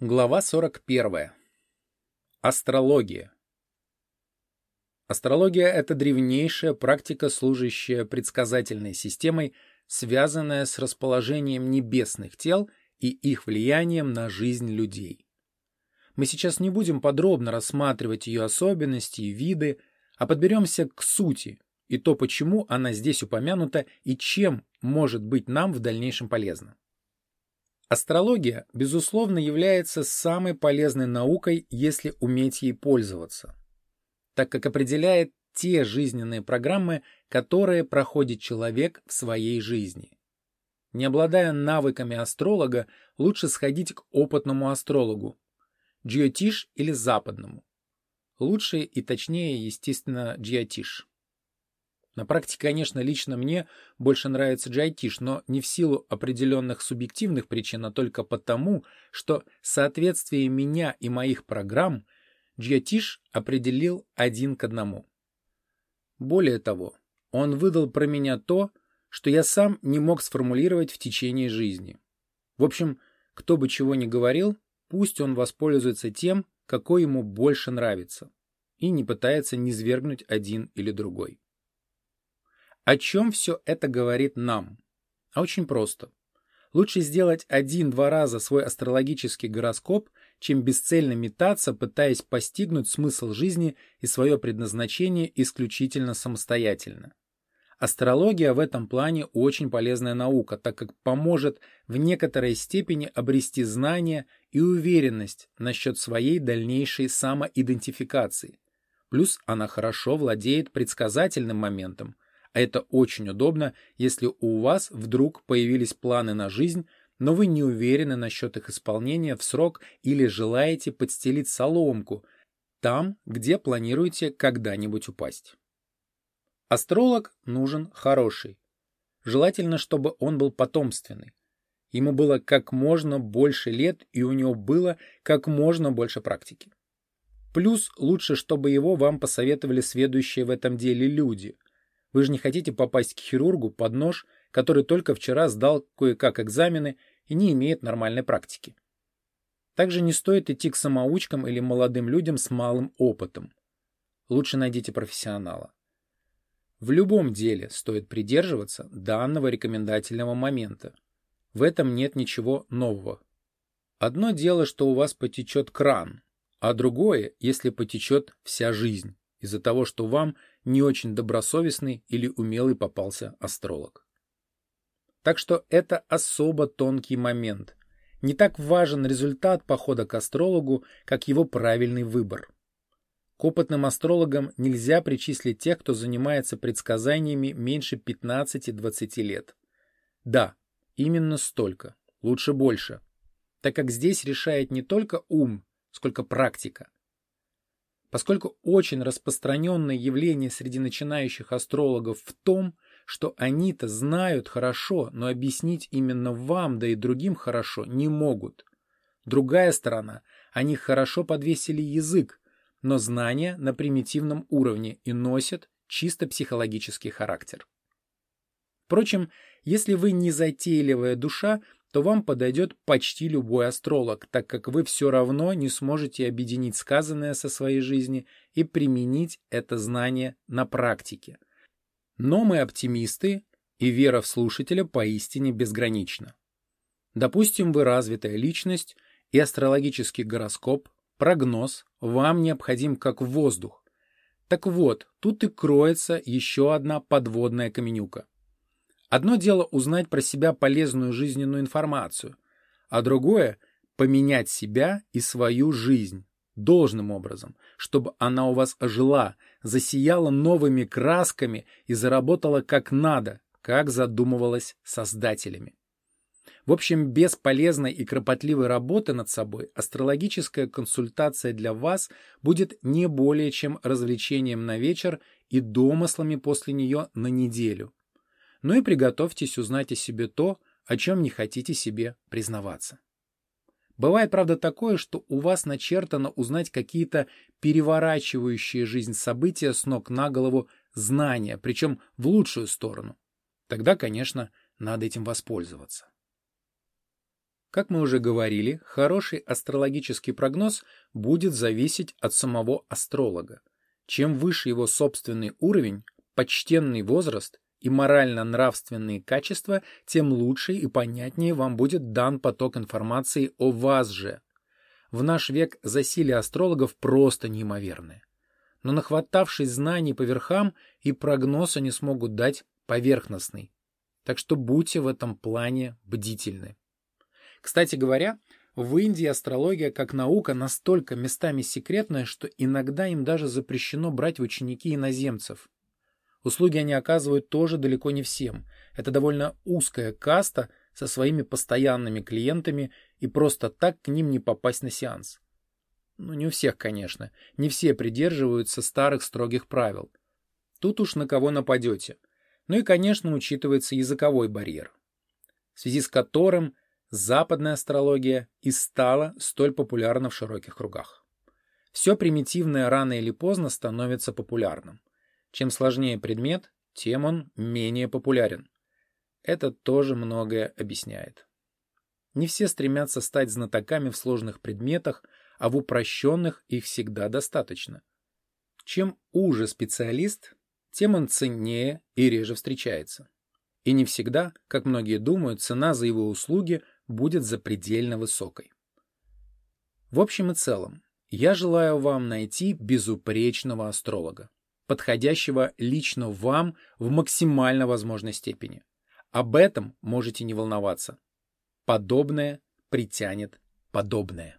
Глава 41. Астрология. Астрология – это древнейшая практика, служащая предсказательной системой, связанная с расположением небесных тел и их влиянием на жизнь людей. Мы сейчас не будем подробно рассматривать ее особенности и виды, а подберемся к сути и то, почему она здесь упомянута и чем может быть нам в дальнейшем полезна. Астрология, безусловно, является самой полезной наукой, если уметь ей пользоваться, так как определяет те жизненные программы, которые проходит человек в своей жизни. Не обладая навыками астролога, лучше сходить к опытному астрологу, джиотиш или западному. Лучше и точнее, естественно, джиотиш. На практике, конечно, лично мне больше нравится джайтиш, но не в силу определенных субъективных причин, а только потому, что соответствие меня и моих программ джайтиш определил один к одному. Более того, он выдал про меня то, что я сам не мог сформулировать в течение жизни. В общем, кто бы чего ни говорил, пусть он воспользуется тем, какой ему больше нравится, и не пытается низвергнуть один или другой. О чем все это говорит нам? А очень просто. Лучше сделать один-два раза свой астрологический гороскоп, чем бесцельно метаться, пытаясь постигнуть смысл жизни и свое предназначение исключительно самостоятельно. Астрология в этом плане очень полезная наука, так как поможет в некоторой степени обрести знания и уверенность насчет своей дальнейшей самоидентификации. Плюс она хорошо владеет предсказательным моментом – это очень удобно, если у вас вдруг появились планы на жизнь, но вы не уверены насчет их исполнения в срок или желаете подстелить соломку там, где планируете когда-нибудь упасть. Астролог нужен хороший. Желательно, чтобы он был потомственный. Ему было как можно больше лет, и у него было как можно больше практики. Плюс лучше, чтобы его вам посоветовали сведущие в этом деле люди – вы же не хотите попасть к хирургу под нож, который только вчера сдал кое-как экзамены и не имеет нормальной практики. Также не стоит идти к самоучкам или молодым людям с малым опытом. Лучше найдите профессионала. В любом деле стоит придерживаться данного рекомендательного момента. В этом нет ничего нового. Одно дело, что у вас потечет кран, а другое, если потечет вся жизнь из-за того, что вам не очень добросовестный или умелый попался астролог. Так что это особо тонкий момент. Не так важен результат похода к астрологу, как его правильный выбор. К опытным астрологам нельзя причислить тех, кто занимается предсказаниями меньше 15-20 лет. Да, именно столько, лучше больше, так как здесь решает не только ум, сколько практика. Поскольку очень распространенное явление среди начинающих астрологов в том, что они-то знают хорошо, но объяснить именно вам, да и другим хорошо, не могут. Другая сторона, они хорошо подвесили язык, но знания на примитивном уровне и носят чисто психологический характер. Впрочем, если вы не затейливая душа, то вам подойдет почти любой астролог, так как вы все равно не сможете объединить сказанное со своей жизни и применить это знание на практике. Но мы оптимисты, и вера в слушателя поистине безгранична. Допустим, вы развитая личность, и астрологический гороскоп, прогноз вам необходим как воздух. Так вот, тут и кроется еще одна подводная каменюка – Одно дело узнать про себя полезную жизненную информацию, а другое — поменять себя и свою жизнь должным образом, чтобы она у вас ожила, засияла новыми красками и заработала как надо, как задумывалось создателями. В общем, без полезной и кропотливой работы над собой астрологическая консультация для вас будет не более чем развлечением на вечер и домыслами после нее на неделю ну и приготовьтесь узнать о себе то, о чем не хотите себе признаваться. Бывает, правда, такое, что у вас начертано узнать какие-то переворачивающие жизнь события с ног на голову знания, причем в лучшую сторону. Тогда, конечно, надо этим воспользоваться. Как мы уже говорили, хороший астрологический прогноз будет зависеть от самого астролога. Чем выше его собственный уровень, почтенный возраст и морально-нравственные качества, тем лучше и понятнее вам будет дан поток информации о вас же. В наш век засилие астрологов просто неимоверное. Но нахватавшись знаний по верхам, и прогноз они смогут дать поверхностный. Так что будьте в этом плане бдительны. Кстати говоря, в Индии астрология как наука настолько местами секретная, что иногда им даже запрещено брать в ученики иноземцев. Услуги они оказывают тоже далеко не всем. Это довольно узкая каста со своими постоянными клиентами, и просто так к ним не попасть на сеанс. Ну, не у всех, конечно. Не все придерживаются старых строгих правил. Тут уж на кого нападете. Ну и, конечно, учитывается языковой барьер, в связи с которым западная астрология и стала столь популярна в широких кругах. Все примитивное рано или поздно становится популярным. Чем сложнее предмет, тем он менее популярен. Это тоже многое объясняет. Не все стремятся стать знатоками в сложных предметах, а в упрощенных их всегда достаточно. Чем уже специалист, тем он ценнее и реже встречается. И не всегда, как многие думают, цена за его услуги будет запредельно высокой. В общем и целом, я желаю вам найти безупречного астролога подходящего лично вам в максимально возможной степени. Об этом можете не волноваться. Подобное притянет подобное.